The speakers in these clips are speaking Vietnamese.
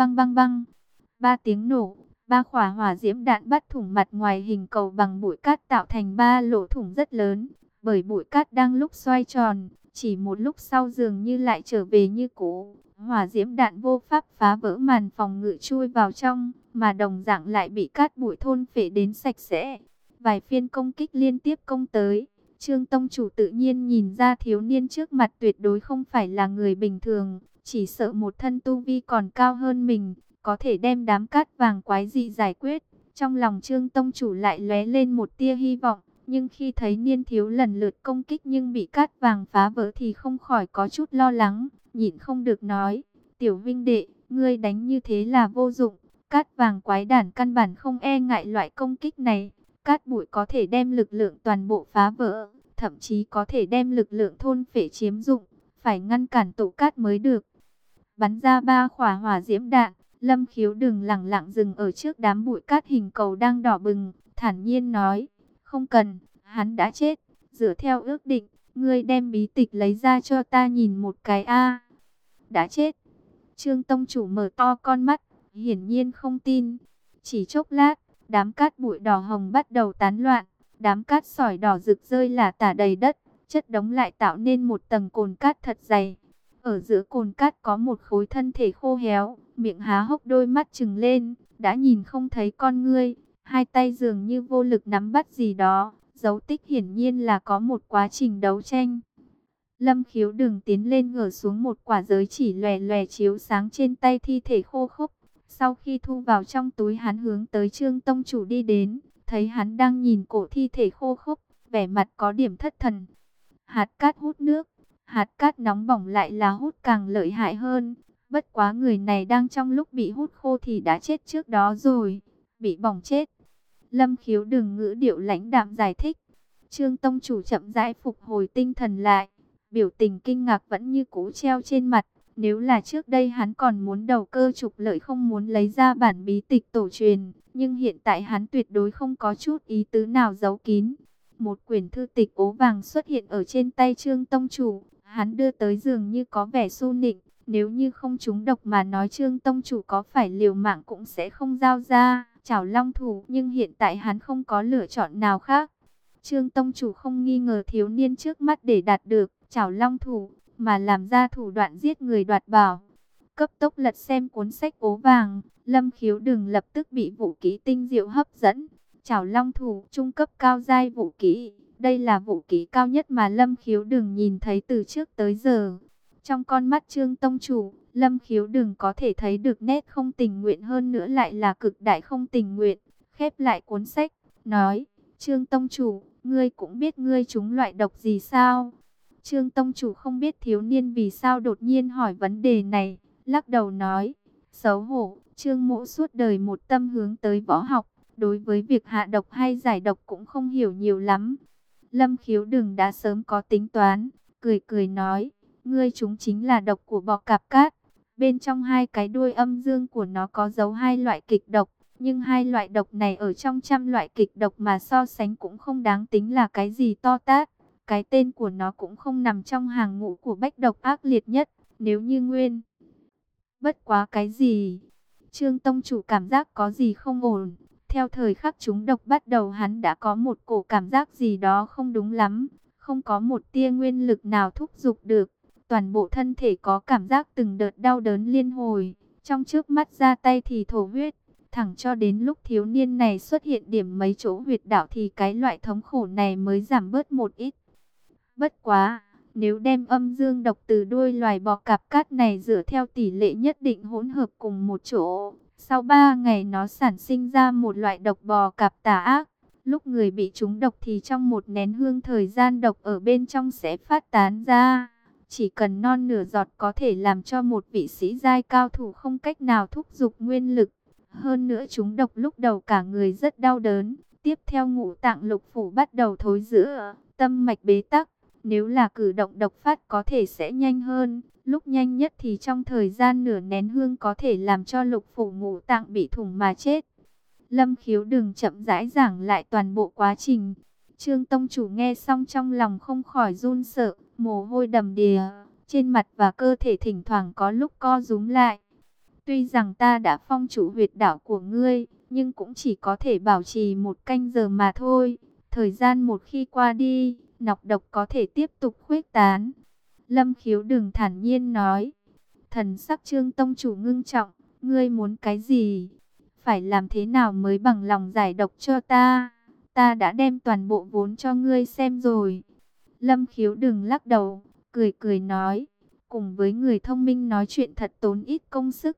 Băng băng băng. Ba tiếng nổ, ba khỏa hỏa diễm đạn bắt thủng mặt ngoài hình cầu bằng bụi cát tạo thành ba lỗ thủng rất lớn. Bởi bụi cát đang lúc xoay tròn, chỉ một lúc sau dường như lại trở về như cũ. Hỏa diễm đạn vô pháp phá vỡ màn phòng ngự chui vào trong, mà đồng dạng lại bị cát bụi thôn phệ đến sạch sẽ. Vài phiên công kích liên tiếp công tới. Trương Tông Chủ tự nhiên nhìn ra thiếu niên trước mặt tuyệt đối không phải là người bình thường, chỉ sợ một thân tu vi còn cao hơn mình, có thể đem đám cát vàng quái dị giải quyết. Trong lòng Trương Tông Chủ lại lóe lên một tia hy vọng, nhưng khi thấy niên thiếu lần lượt công kích nhưng bị cát vàng phá vỡ thì không khỏi có chút lo lắng, nhịn không được nói, tiểu vinh đệ, ngươi đánh như thế là vô dụng, cát vàng quái đản căn bản không e ngại loại công kích này, cát bụi có thể đem lực lượng toàn bộ phá vỡ, thậm chí có thể đem lực lượng thôn phệ chiếm dụng, phải ngăn cản tụ cát mới được. Bắn ra ba khỏa hỏa diễm đạn, Lâm khiếu đừng lẳng lặng dừng ở trước đám bụi cát hình cầu đang đỏ bừng, thản nhiên nói, không cần, hắn đã chết, dựa theo ước định, ngươi đem bí tịch lấy ra cho ta nhìn một cái a Đã chết. Trương Tông Chủ mở to con mắt, hiển nhiên không tin. Chỉ chốc lát, đám cát bụi đỏ hồng bắt đầu tán loạn, đám cát sỏi đỏ rực rơi là tả đầy đất, chất đống lại tạo nên một tầng cồn cát thật dày. Ở giữa cồn cát có một khối thân thể khô héo, miệng há hốc đôi mắt trừng lên, đã nhìn không thấy con ngươi, hai tay dường như vô lực nắm bắt gì đó, dấu tích hiển nhiên là có một quá trình đấu tranh. Lâm khiếu đường tiến lên ngửa xuống một quả giới chỉ lòe lòe chiếu sáng trên tay thi thể khô khốc. Sau khi thu vào trong túi hắn hướng tới trương tông chủ đi đến, thấy hắn đang nhìn cổ thi thể khô khốc, vẻ mặt có điểm thất thần. Hạt cát hút nước, hạt cát nóng bỏng lại là hút càng lợi hại hơn. Bất quá người này đang trong lúc bị hút khô thì đã chết trước đó rồi, bị bỏng chết. Lâm khiếu đừng ngữ điệu lãnh đạm giải thích. Trương Tông chủ chậm rãi phục hồi tinh thần lại. Biểu tình kinh ngạc vẫn như cũ treo trên mặt. Nếu là trước đây hắn còn muốn đầu cơ trục lợi không muốn lấy ra bản bí tịch tổ truyền. Nhưng hiện tại hắn tuyệt đối không có chút ý tứ nào giấu kín. Một quyển thư tịch ố vàng xuất hiện ở trên tay Trương Tông chủ. Hắn đưa tới giường như có vẻ su nịnh. Nếu như không trúng độc mà nói Trương Tông chủ có phải liều mạng cũng sẽ không giao ra chảo long thủ, nhưng hiện tại hắn không có lựa chọn nào khác. Trương Tông Chủ không nghi ngờ thiếu niên trước mắt để đạt được chảo long thủ, mà làm ra thủ đoạn giết người đoạt bảo. Cấp tốc lật xem cuốn sách ố vàng, Lâm Khiếu đừng lập tức bị vũ kỹ tinh diệu hấp dẫn. Chảo long thủ trung cấp cao giai vũ kỹ, đây là vũ kỹ cao nhất mà Lâm Khiếu đừng nhìn thấy từ trước tới giờ. Trong con mắt Trương Tông Chủ, Lâm khiếu đừng có thể thấy được nét không tình nguyện hơn nữa lại là cực đại không tình nguyện. Khép lại cuốn sách, nói, Trương Tông Chủ, ngươi cũng biết ngươi chúng loại độc gì sao? Trương Tông Chủ không biết thiếu niên vì sao đột nhiên hỏi vấn đề này, lắc đầu nói, xấu hổ, Trương Mộ suốt đời một tâm hướng tới võ học, đối với việc hạ độc hay giải độc cũng không hiểu nhiều lắm. Lâm khiếu đừng đã sớm có tính toán, cười cười nói, ngươi chúng chính là độc của bọ cạp cát. Bên trong hai cái đuôi âm dương của nó có dấu hai loại kịch độc, nhưng hai loại độc này ở trong trăm loại kịch độc mà so sánh cũng không đáng tính là cái gì to tát. Cái tên của nó cũng không nằm trong hàng ngũ của bách độc ác liệt nhất, nếu như nguyên. Bất quá cái gì? Trương Tông Chủ cảm giác có gì không ổn. Theo thời khắc chúng độc bắt đầu hắn đã có một cổ cảm giác gì đó không đúng lắm. Không có một tia nguyên lực nào thúc giục được toàn bộ thân thể có cảm giác từng đợt đau đớn liên hồi, trong trước mắt ra tay thì thổ huyết, thẳng cho đến lúc thiếu niên này xuất hiện điểm mấy chỗ huyệt đạo thì cái loại thống khổ này mới giảm bớt một ít. Bất quá, nếu đem âm dương độc từ đuôi loài bò cạp cát này dựa theo tỷ lệ nhất định hỗn hợp cùng một chỗ, sau 3 ngày nó sản sinh ra một loại độc bò cạp tà ác. Lúc người bị trúng độc thì trong một nén hương thời gian độc ở bên trong sẽ phát tán ra. Chỉ cần non nửa giọt có thể làm cho một vị sĩ giai cao thủ không cách nào thúc giục nguyên lực. Hơn nữa chúng độc lúc đầu cả người rất đau đớn. Tiếp theo ngũ tạng lục phủ bắt đầu thối giữa, tâm mạch bế tắc. Nếu là cử động độc phát có thể sẽ nhanh hơn. Lúc nhanh nhất thì trong thời gian nửa nén hương có thể làm cho lục phủ ngũ tạng bị thủng mà chết. Lâm khiếu đừng chậm rãi giảng lại toàn bộ quá trình. Trương Tông Chủ nghe xong trong lòng không khỏi run sợ, mồ hôi đầm đìa, trên mặt và cơ thể thỉnh thoảng có lúc co rúm lại. Tuy rằng ta đã phong chủ huyệt đảo của ngươi, nhưng cũng chỉ có thể bảo trì một canh giờ mà thôi. Thời gian một khi qua đi, nọc độc có thể tiếp tục khuếch tán. Lâm khiếu đừng thản nhiên nói. Thần sắc trương tông chủ ngưng trọng, ngươi muốn cái gì? Phải làm thế nào mới bằng lòng giải độc cho ta? Ta đã đem toàn bộ vốn cho ngươi xem rồi. Lâm khiếu đừng lắc đầu, cười cười nói. Cùng với người thông minh nói chuyện thật tốn ít công sức.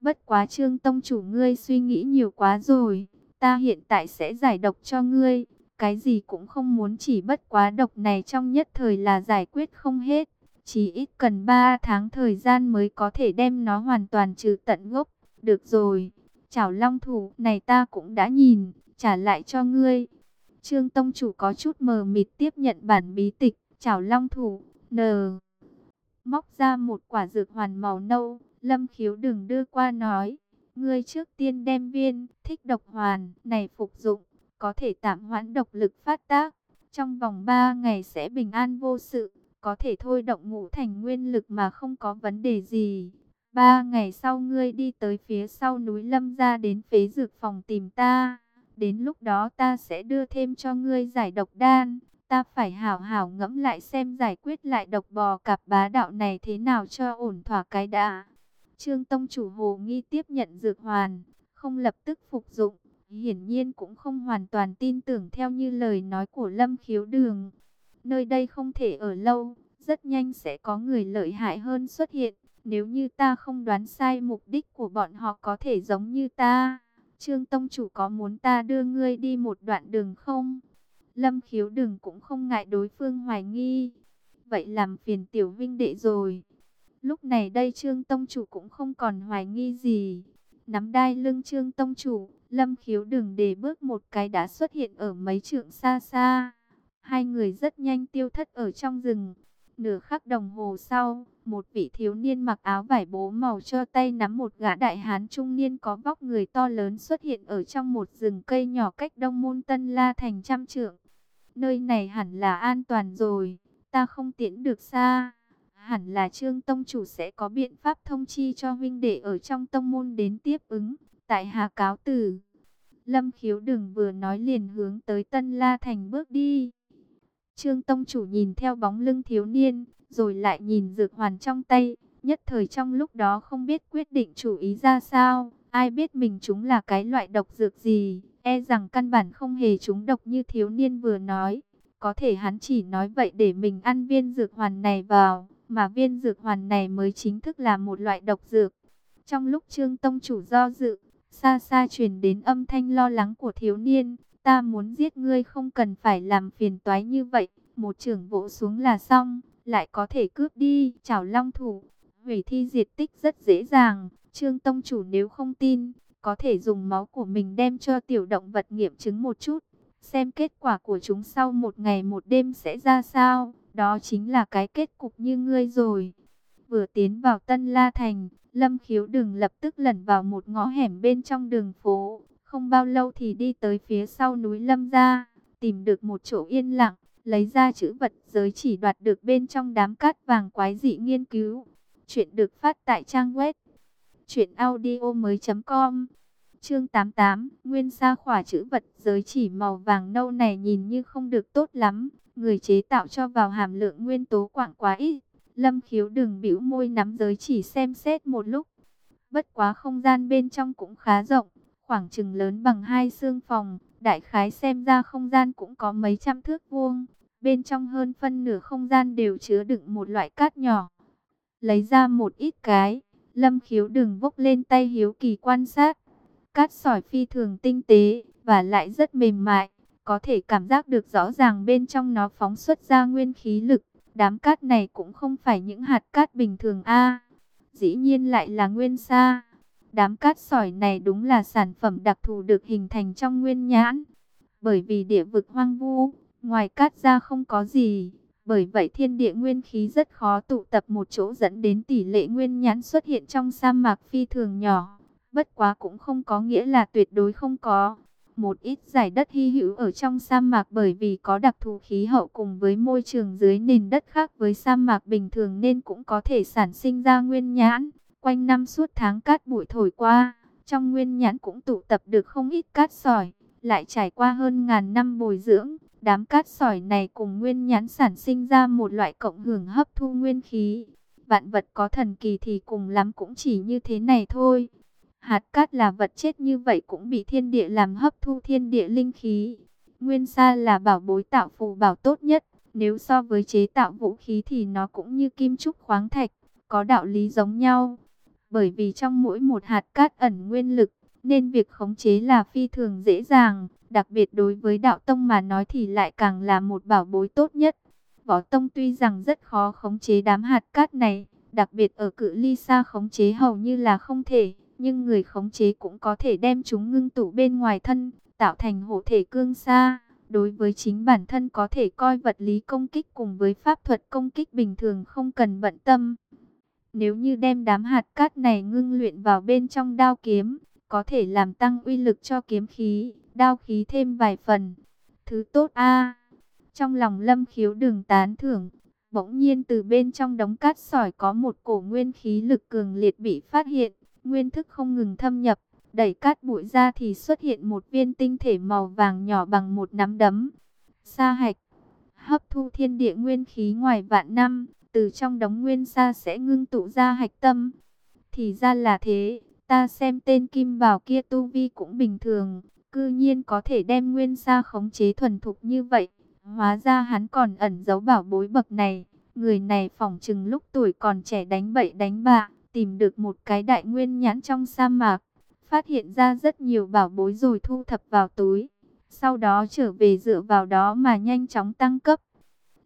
Bất quá trương tông chủ ngươi suy nghĩ nhiều quá rồi. Ta hiện tại sẽ giải độc cho ngươi. Cái gì cũng không muốn chỉ bất quá độc này trong nhất thời là giải quyết không hết. Chỉ ít cần 3 tháng thời gian mới có thể đem nó hoàn toàn trừ tận gốc. Được rồi, chảo long thủ này ta cũng đã nhìn, trả lại cho ngươi. Trương Tông Chủ có chút mờ mịt tiếp nhận bản bí tịch, chảo long thủ, nờ. Móc ra một quả dược hoàn màu nâu, lâm khiếu đừng đưa qua nói. Ngươi trước tiên đem viên, thích độc hoàn, này phục dụng, có thể tạm hoãn độc lực phát tác. Trong vòng 3 ngày sẽ bình an vô sự có thể thôi động ngũ thành nguyên lực mà không có vấn đề gì. Ba ngày sau ngươi đi tới phía sau núi Lâm ra đến phế dược phòng tìm ta. Đến lúc đó ta sẽ đưa thêm cho ngươi giải độc đan. Ta phải hảo hảo ngẫm lại xem giải quyết lại độc bò cặp bá đạo này thế nào cho ổn thỏa cái đã. Trương Tông chủ hồ nghi tiếp nhận dược hoàn, không lập tức phục dụng. Hiển nhiên cũng không hoàn toàn tin tưởng theo như lời nói của Lâm Khiếu Đường. Nơi đây không thể ở lâu, rất nhanh sẽ có người lợi hại hơn xuất hiện. Nếu như ta không đoán sai mục đích của bọn họ có thể giống như ta. Trương Tông Chủ có muốn ta đưa ngươi đi một đoạn đường không? Lâm khiếu đường cũng không ngại đối phương hoài nghi. Vậy làm phiền tiểu vinh đệ rồi. Lúc này đây Trương Tông Chủ cũng không còn hoài nghi gì. Nắm đai lưng Trương Tông Chủ, Lâm khiếu đừng để bước một cái đã xuất hiện ở mấy trượng xa xa. Hai người rất nhanh tiêu thất ở trong rừng. Nửa khắc đồng hồ sau, một vị thiếu niên mặc áo vải bố màu cho tay nắm một gã đại hán trung niên có vóc người to lớn xuất hiện ở trong một rừng cây nhỏ cách đông môn tân la thành trăm trượng. Nơi này hẳn là an toàn rồi, ta không tiễn được xa. Hẳn là trương tông chủ sẽ có biện pháp thông chi cho huynh đệ ở trong tông môn đến tiếp ứng, tại hà cáo tử. Lâm khiếu đừng vừa nói liền hướng tới tân la thành bước đi. Trương Tông Chủ nhìn theo bóng lưng thiếu niên, rồi lại nhìn dược hoàn trong tay, nhất thời trong lúc đó không biết quyết định chủ ý ra sao, ai biết mình chúng là cái loại độc dược gì, e rằng căn bản không hề chúng độc như thiếu niên vừa nói. Có thể hắn chỉ nói vậy để mình ăn viên dược hoàn này vào, mà viên dược hoàn này mới chính thức là một loại độc dược. Trong lúc Trương Tông Chủ do dự, xa xa truyền đến âm thanh lo lắng của thiếu niên, Ta muốn giết ngươi không cần phải làm phiền toái như vậy. Một trưởng vỗ xuống là xong, lại có thể cướp đi, chảo long thủ. Hủy thi diệt tích rất dễ dàng. Trương Tông Chủ nếu không tin, có thể dùng máu của mình đem cho tiểu động vật nghiệm chứng một chút. Xem kết quả của chúng sau một ngày một đêm sẽ ra sao. Đó chính là cái kết cục như ngươi rồi. Vừa tiến vào Tân La Thành, Lâm Khiếu đừng lập tức lẩn vào một ngõ hẻm bên trong đường phố. Không bao lâu thì đi tới phía sau núi Lâm gia, tìm được một chỗ yên lặng, lấy ra chữ vật giới chỉ đoạt được bên trong đám cát vàng quái dị nghiên cứu. Chuyện được phát tại trang web mới.com Chương 88, nguyên sa khỏa chữ vật giới chỉ màu vàng nâu này nhìn như không được tốt lắm, người chế tạo cho vào hàm lượng nguyên tố quảng quá ít. Lâm Khiếu đừng bĩu môi nắm giới chỉ xem xét một lúc. Bất quá không gian bên trong cũng khá rộng, khoảng chừng lớn bằng hai xương phòng, đại khái xem ra không gian cũng có mấy trăm thước vuông. Bên trong hơn phân nửa không gian đều chứa đựng một loại cát nhỏ. Lấy ra một ít cái, lâm khiếu đừng vốc lên tay hiếu kỳ quan sát. Cát sỏi phi thường tinh tế, và lại rất mềm mại, có thể cảm giác được rõ ràng bên trong nó phóng xuất ra nguyên khí lực. Đám cát này cũng không phải những hạt cát bình thường a dĩ nhiên lại là nguyên sa. Đám cát sỏi này đúng là sản phẩm đặc thù được hình thành trong nguyên nhãn. Bởi vì địa vực hoang vu, ngoài cát ra không có gì. Bởi vậy thiên địa nguyên khí rất khó tụ tập một chỗ dẫn đến tỷ lệ nguyên nhãn xuất hiện trong sa mạc phi thường nhỏ. Bất quá cũng không có nghĩa là tuyệt đối không có. Một ít giải đất hy hữu ở trong sa mạc bởi vì có đặc thù khí hậu cùng với môi trường dưới nền đất khác với sa mạc bình thường nên cũng có thể sản sinh ra nguyên nhãn. Quanh năm suốt tháng cát bụi thổi qua, trong nguyên nhãn cũng tụ tập được không ít cát sỏi, lại trải qua hơn ngàn năm bồi dưỡng. Đám cát sỏi này cùng nguyên nhãn sản sinh ra một loại cộng hưởng hấp thu nguyên khí. Vạn vật có thần kỳ thì cùng lắm cũng chỉ như thế này thôi. Hạt cát là vật chết như vậy cũng bị thiên địa làm hấp thu thiên địa linh khí. Nguyên sa là bảo bối tạo phù bảo tốt nhất. Nếu so với chế tạo vũ khí thì nó cũng như kim trúc khoáng thạch, có đạo lý giống nhau. Bởi vì trong mỗi một hạt cát ẩn nguyên lực, nên việc khống chế là phi thường dễ dàng. Đặc biệt đối với đạo tông mà nói thì lại càng là một bảo bối tốt nhất. Võ tông tuy rằng rất khó khống chế đám hạt cát này, đặc biệt ở cự ly xa khống chế hầu như là không thể, nhưng người khống chế cũng có thể đem chúng ngưng tụ bên ngoài thân, tạo thành hộ thể cương xa. Đối với chính bản thân có thể coi vật lý công kích cùng với pháp thuật công kích bình thường không cần bận tâm. Nếu như đem đám hạt cát này ngưng luyện vào bên trong đao kiếm, có thể làm tăng uy lực cho kiếm khí, đao khí thêm vài phần. Thứ tốt a Trong lòng lâm khiếu đường tán thưởng, bỗng nhiên từ bên trong đống cát sỏi có một cổ nguyên khí lực cường liệt bị phát hiện, nguyên thức không ngừng thâm nhập, đẩy cát bụi ra thì xuất hiện một viên tinh thể màu vàng nhỏ bằng một nắm đấm. Sa hạch, hấp thu thiên địa nguyên khí ngoài vạn năm, từ trong đống nguyên sa sẽ ngưng tụ ra hạch tâm. Thì ra là thế, ta xem tên kim bảo kia tu vi cũng bình thường, cư nhiên có thể đem nguyên sa khống chế thuần thục như vậy. Hóa ra hắn còn ẩn giấu bảo bối bậc này, người này phỏng chừng lúc tuổi còn trẻ đánh bậy đánh bạ, tìm được một cái đại nguyên nhãn trong sa mạc, phát hiện ra rất nhiều bảo bối rồi thu thập vào túi. Sau đó trở về dựa vào đó mà nhanh chóng tăng cấp.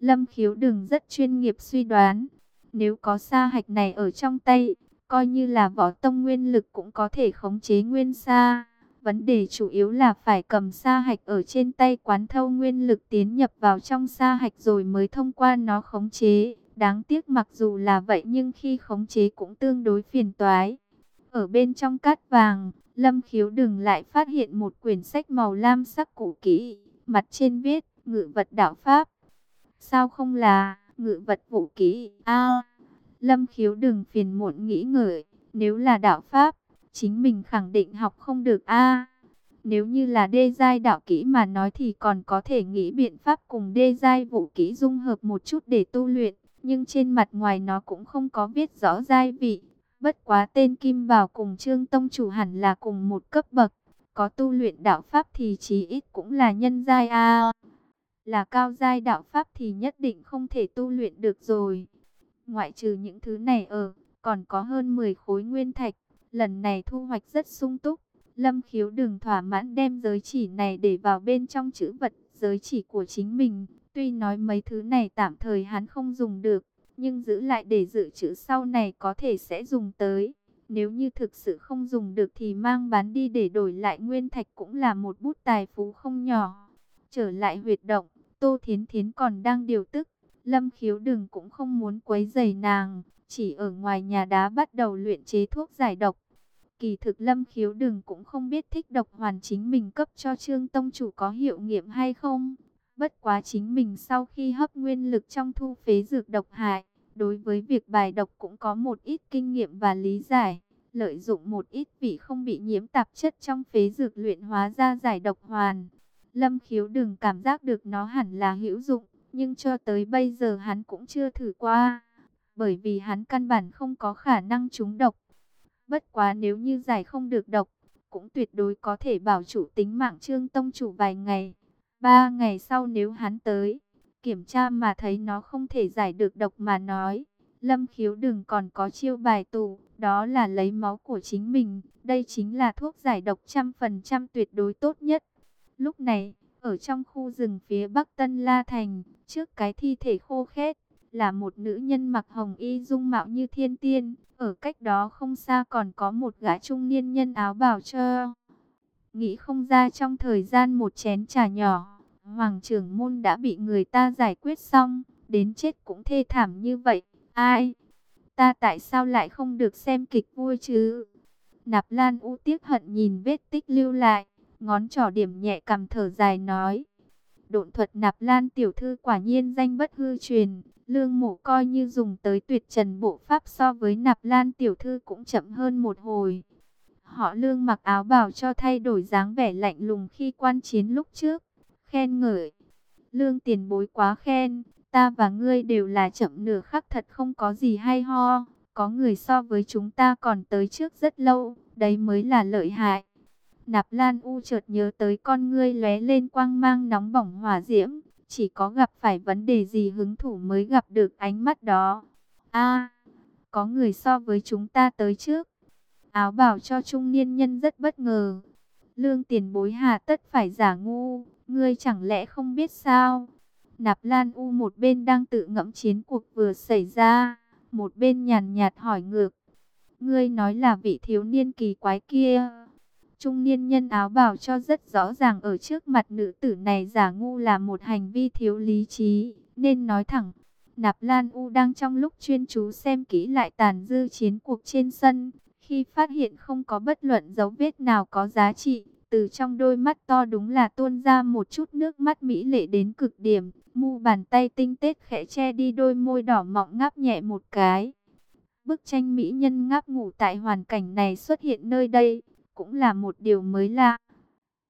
Lâm khiếu đừng rất chuyên nghiệp suy đoán. Nếu có sa hạch này ở trong tay, coi như là võ tông nguyên lực cũng có thể khống chế nguyên sa. Vấn đề chủ yếu là phải cầm sa hạch ở trên tay quán thâu nguyên lực tiến nhập vào trong sa hạch rồi mới thông qua nó khống chế. Đáng tiếc mặc dù là vậy nhưng khi khống chế cũng tương đối phiền toái. Ở bên trong cát vàng, Lâm Khiếu đừng lại phát hiện một quyển sách màu lam sắc cũ kỹ, mặt trên viết ngự vật đạo pháp. Sao không là ngự vật vũ kỹ? A, Lâm Khiếu đừng phiền muộn nghĩ ngợi, nếu là đạo pháp, chính mình khẳng định học không được a. nếu như là đê giai đạo kỹ mà nói thì còn có thể nghĩ biện pháp cùng đê giai vũ kỹ dung hợp một chút để tu luyện, nhưng trên mặt ngoài nó cũng không có viết rõ giai vị, Bất quá tên Kim Bảo cùng Trương Tông chủ hẳn là cùng một cấp bậc, có tu luyện đạo pháp thì chí ít cũng là nhân giai a. Là cao giai đạo pháp thì nhất định không thể tu luyện được rồi. Ngoại trừ những thứ này ở, còn có hơn 10 khối nguyên thạch, lần này thu hoạch rất sung túc. Lâm khiếu đừng thỏa mãn đem giới chỉ này để vào bên trong chữ vật giới chỉ của chính mình. Tuy nói mấy thứ này tạm thời hắn không dùng được, nhưng giữ lại để dự trữ sau này có thể sẽ dùng tới. Nếu như thực sự không dùng được thì mang bán đi để đổi lại nguyên thạch cũng là một bút tài phú không nhỏ. Trở lại huyệt động, Tô Thiến Thiến còn đang điều tức, Lâm Khiếu Đừng cũng không muốn quấy rầy nàng, chỉ ở ngoài nhà đá bắt đầu luyện chế thuốc giải độc. Kỳ thực Lâm Khiếu Đừng cũng không biết thích độc hoàn chính mình cấp cho Trương Tông Chủ có hiệu nghiệm hay không. Bất quá chính mình sau khi hấp nguyên lực trong thu phế dược độc hại, đối với việc bài độc cũng có một ít kinh nghiệm và lý giải. Lợi dụng một ít vị không bị nhiễm tạp chất trong phế dược luyện hóa ra giải độc hoàn. Lâm khiếu đừng cảm giác được nó hẳn là hữu dụng, nhưng cho tới bây giờ hắn cũng chưa thử qua. Bởi vì hắn căn bản không có khả năng trúng độc. Bất quá nếu như giải không được độc, cũng tuyệt đối có thể bảo chủ tính mạng trương tông chủ vài ngày. Ba ngày sau nếu hắn tới, kiểm tra mà thấy nó không thể giải được độc mà nói. Lâm khiếu đừng còn có chiêu bài tù, đó là lấy máu của chính mình. Đây chính là thuốc giải độc trăm phần trăm tuyệt đối tốt nhất. Lúc này, ở trong khu rừng phía bắc Tân La Thành, trước cái thi thể khô khét, là một nữ nhân mặc hồng y dung mạo như thiên tiên. Ở cách đó không xa còn có một gã trung niên nhân áo bào trơ. Nghĩ không ra trong thời gian một chén trà nhỏ Hoàng trưởng môn đã bị người ta giải quyết xong, đến chết cũng thê thảm như vậy. Ai? Ta tại sao lại không được xem kịch vui chứ? Nạp Lan U tiếc hận nhìn vết tích lưu lại, ngón trỏ điểm nhẹ cầm thở dài nói. độn thuật nạp lan tiểu thư quả nhiên danh bất hư truyền. Lương mộ coi như dùng tới tuyệt trần bộ pháp so với nạp lan tiểu thư cũng chậm hơn một hồi. Họ lương mặc áo bào cho thay đổi dáng vẻ lạnh lùng khi quan chiến lúc trước. Khen ngợi. Lương tiền bối quá khen. Ta và ngươi đều là chậm nửa khắc thật không có gì hay ho. Có người so với chúng ta còn tới trước rất lâu. Đấy mới là lợi hại. Nạp Lan U chợt nhớ tới con ngươi lóe lên quang mang nóng bỏng hỏa diễm. Chỉ có gặp phải vấn đề gì hứng thủ mới gặp được ánh mắt đó. a có người so với chúng ta tới trước. Áo bảo cho trung niên nhân rất bất ngờ. Lương tiền bối hà tất phải giả ngu, ngươi chẳng lẽ không biết sao? Nạp Lan U một bên đang tự ngẫm chiến cuộc vừa xảy ra, một bên nhàn nhạt hỏi ngược. Ngươi nói là vị thiếu niên kỳ quái kia. Trung niên nhân áo bảo cho rất rõ ràng ở trước mặt nữ tử này giả ngu là một hành vi thiếu lý trí, nên nói thẳng. Nạp Lan U đang trong lúc chuyên chú xem kỹ lại tàn dư chiến cuộc trên sân, khi phát hiện không có bất luận dấu vết nào có giá trị, từ trong đôi mắt to đúng là tuôn ra một chút nước mắt mỹ lệ đến cực điểm, mu bàn tay tinh tết khẽ che đi đôi môi đỏ mọng ngáp nhẹ một cái. Bức tranh mỹ nhân ngáp ngủ tại hoàn cảnh này xuất hiện nơi đây, cũng là một điều mới lạ.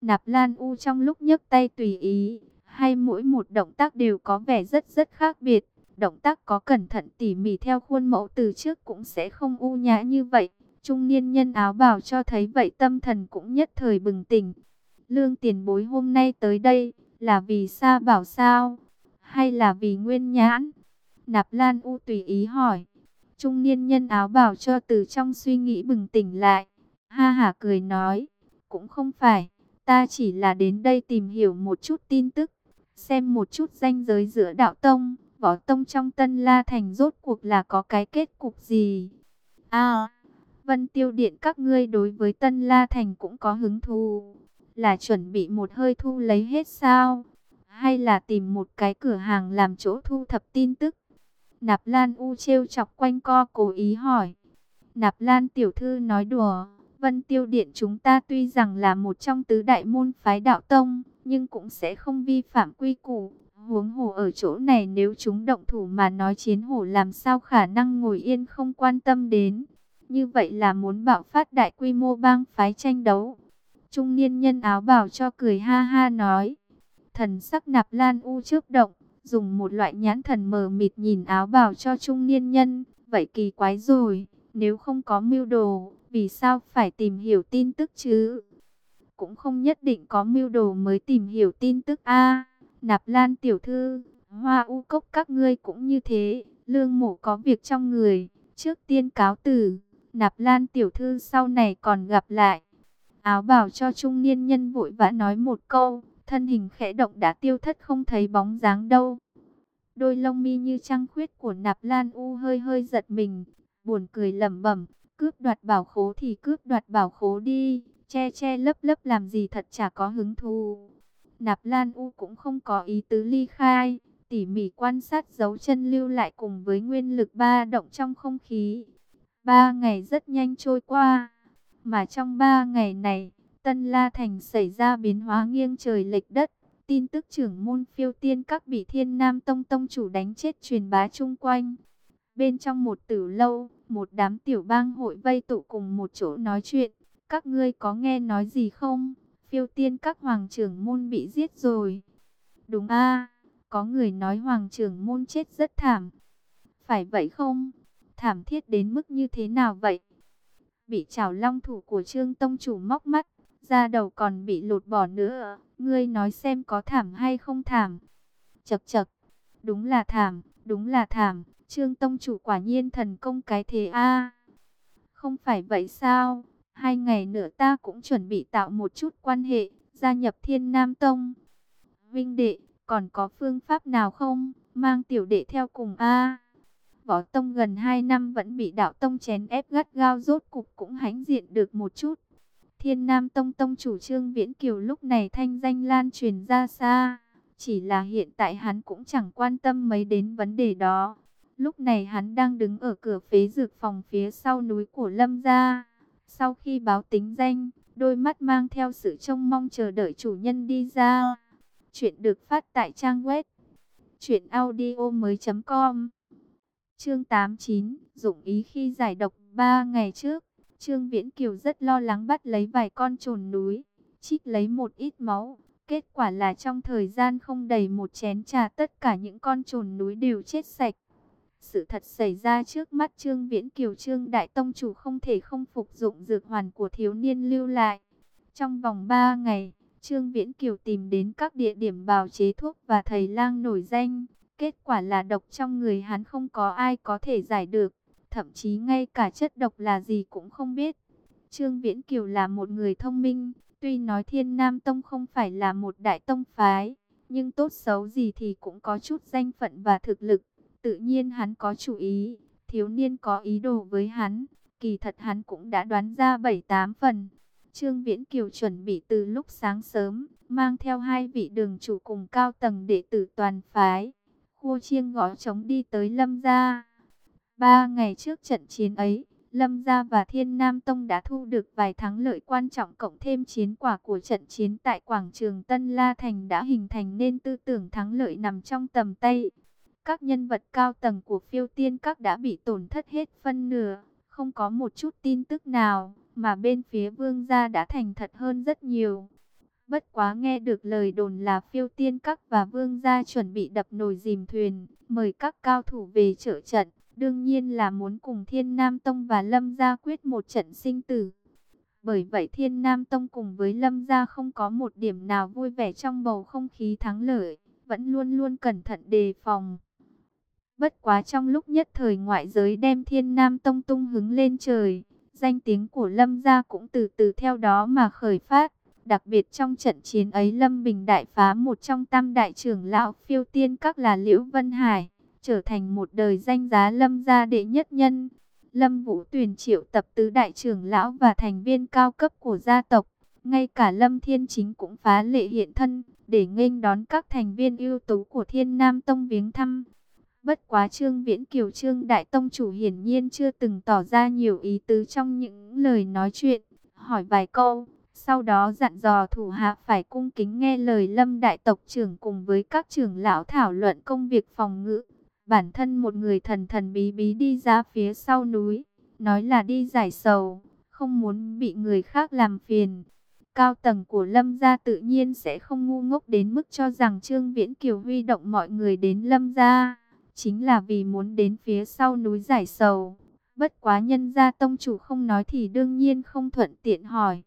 Nạp Lan U trong lúc nhấc tay tùy ý, hay mỗi một động tác đều có vẻ rất rất khác biệt. Động tác có cẩn thận tỉ mỉ theo khuôn mẫu từ trước cũng sẽ không u nhã như vậy. Trung niên nhân áo bảo cho thấy vậy tâm thần cũng nhất thời bừng tỉnh. Lương tiền bối hôm nay tới đây, là vì sa bảo sao? Hay là vì nguyên nhãn? Nạp Lan U tùy ý hỏi. Trung niên nhân áo bảo cho từ trong suy nghĩ bừng tỉnh lại. Ha ha cười nói. Cũng không phải. Ta chỉ là đến đây tìm hiểu một chút tin tức. Xem một chút danh giới giữa đạo tông. Võ tông trong tân la thành rốt cuộc là có cái kết cục gì? À Vân Tiêu Điện các ngươi đối với Tân La Thành cũng có hứng thú. Là chuẩn bị một hơi thu lấy hết sao? Hay là tìm một cái cửa hàng làm chỗ thu thập tin tức? Nạp Lan U trêu chọc quanh co cố ý hỏi. Nạp Lan tiểu thư nói đùa. Vân Tiêu Điện chúng ta tuy rằng là một trong tứ đại môn phái đạo tông, nhưng cũng sẽ không vi phạm quy củ. Huống hồ ở chỗ này nếu chúng động thủ mà nói chiến hổ làm sao khả năng ngồi yên không quan tâm đến. Như vậy là muốn bạo phát đại quy mô bang phái tranh đấu. Trung niên nhân áo bảo cho cười ha ha nói. Thần sắc nạp lan u trước động, dùng một loại nhãn thần mờ mịt nhìn áo bảo cho trung niên nhân. Vậy kỳ quái rồi, nếu không có mưu đồ, vì sao phải tìm hiểu tin tức chứ? Cũng không nhất định có mưu đồ mới tìm hiểu tin tức a Nạp lan tiểu thư, hoa u cốc các ngươi cũng như thế, lương mổ có việc trong người, trước tiên cáo từ. Nạp Lan tiểu thư sau này còn gặp lại. Áo bảo cho trung niên nhân vội vã nói một câu, thân hình khẽ động đã tiêu thất không thấy bóng dáng đâu. Đôi lông mi như trăng khuyết của Nạp Lan U hơi hơi giật mình, buồn cười lẩm bẩm, cướp đoạt bảo khố thì cướp đoạt bảo khố đi, che che lấp lấp làm gì thật chả có hứng thú. Nạp Lan U cũng không có ý tứ ly khai, tỉ mỉ quan sát dấu chân lưu lại cùng với nguyên lực ba động trong không khí. Ba ngày rất nhanh trôi qua, mà trong ba ngày này, Tân La Thành xảy ra biến hóa nghiêng trời lệch đất. Tin tức trưởng môn phiêu tiên các bị thiên nam tông tông chủ đánh chết truyền bá chung quanh. Bên trong một tử lâu, một đám tiểu bang hội vây tụ cùng một chỗ nói chuyện. Các ngươi có nghe nói gì không? Phiêu tiên các hoàng trưởng môn bị giết rồi. Đúng a có người nói hoàng trưởng môn chết rất thảm. Phải vậy không? Thảm thiết đến mức như thế nào vậy? Bị chảo long thủ của Trương Tông Chủ móc mắt, da đầu còn bị lột bỏ nữa. Ngươi nói xem có thảm hay không thảm? Chật chật, đúng là thảm, đúng là thảm. Trương Tông Chủ quả nhiên thần công cái thế a Không phải vậy sao? Hai ngày nữa ta cũng chuẩn bị tạo một chút quan hệ, gia nhập Thiên Nam Tông. Vinh đệ, còn có phương pháp nào không? Mang tiểu đệ theo cùng a Võ Tông gần 2 năm vẫn bị đạo Tông chén ép gắt gao rốt cục cũng hãnh diện được một chút. Thiên Nam Tông Tông chủ trương Viễn Kiều lúc này thanh danh lan truyền ra xa. Chỉ là hiện tại hắn cũng chẳng quan tâm mấy đến vấn đề đó. Lúc này hắn đang đứng ở cửa phế dược phòng phía sau núi của Lâm Gia. Sau khi báo tính danh, đôi mắt mang theo sự trông mong chờ đợi chủ nhân đi ra. Chuyện được phát tại trang web truyệnaudiomoi.com. Chương 89, dụng ý khi giải độc 3 ngày trước, Trương Viễn Kiều rất lo lắng bắt lấy vài con trồn núi, trích lấy một ít máu, kết quả là trong thời gian không đầy một chén trà tất cả những con trồn núi đều chết sạch. Sự thật xảy ra trước mắt Trương Viễn Kiều Trương Đại Tông Chủ không thể không phục dụng dược hoàn của thiếu niên lưu lại. Trong vòng 3 ngày, Trương Viễn Kiều tìm đến các địa điểm bào chế thuốc và thầy lang nổi danh. Kết quả là độc trong người hắn không có ai có thể giải được, thậm chí ngay cả chất độc là gì cũng không biết. Trương Viễn Kiều là một người thông minh, tuy nói Thiên Nam Tông không phải là một đại tông phái, nhưng tốt xấu gì thì cũng có chút danh phận và thực lực. Tự nhiên hắn có chủ ý, thiếu niên có ý đồ với hắn, kỳ thật hắn cũng đã đoán ra 7-8 phần. Trương Viễn Kiều chuẩn bị từ lúc sáng sớm, mang theo hai vị đường chủ cùng cao tầng đệ tử toàn phái. Khua chiêng gõ trống đi tới Lâm Gia. Ba ngày trước trận chiến ấy, Lâm Gia và Thiên Nam Tông đã thu được vài thắng lợi quan trọng cộng thêm chiến quả của trận chiến tại quảng trường Tân La Thành đã hình thành nên tư tưởng thắng lợi nằm trong tầm tay. Các nhân vật cao tầng của phiêu tiên các đã bị tổn thất hết phân nửa, không có một chút tin tức nào, mà bên phía vương gia đã thành thật hơn rất nhiều. Bất quá nghe được lời đồn là phiêu tiên các và vương gia chuẩn bị đập nồi dìm thuyền, mời các cao thủ về trợ trận, đương nhiên là muốn cùng Thiên Nam Tông và Lâm gia quyết một trận sinh tử. Bởi vậy Thiên Nam Tông cùng với Lâm gia không có một điểm nào vui vẻ trong bầu không khí thắng lợi, vẫn luôn luôn cẩn thận đề phòng. Bất quá trong lúc nhất thời ngoại giới đem thiên nam tông tung hứng lên trời, danh tiếng của Lâm gia cũng từ từ theo đó mà khởi phát. Đặc biệt trong trận chiến ấy Lâm Bình đại phá một trong tam đại trưởng lão phiêu tiên các là Liễu Vân Hải, trở thành một đời danh giá Lâm gia đệ nhất nhân. Lâm Vũ tuyển triệu tập tứ đại trưởng lão và thành viên cao cấp của gia tộc. Ngay cả Lâm Thiên Chính cũng phá lệ hiện thân, để nghênh đón các thành viên ưu tú của Thiên Nam Tông viếng thăm. Bất quá Trương Viễn Kiều Trương Đại Tông Chủ hiển nhiên chưa từng tỏ ra nhiều ý tứ trong những lời nói chuyện, hỏi vài câu, sau đó dặn dò thủ hạ phải cung kính nghe lời Lâm Đại Tộc trưởng cùng với các trưởng lão thảo luận công việc phòng ngự. Bản thân một người thần thần bí bí đi ra phía sau núi, nói là đi giải sầu, không muốn bị người khác làm phiền. Cao tầng của Lâm gia tự nhiên sẽ không ngu ngốc đến mức cho rằng Trương Viễn Kiều huy động mọi người đến Lâm gia chính là vì muốn đến phía sau núi giải sầu. Bất quá nhân gia tông chủ không nói thì đương nhiên không thuận tiện hỏi.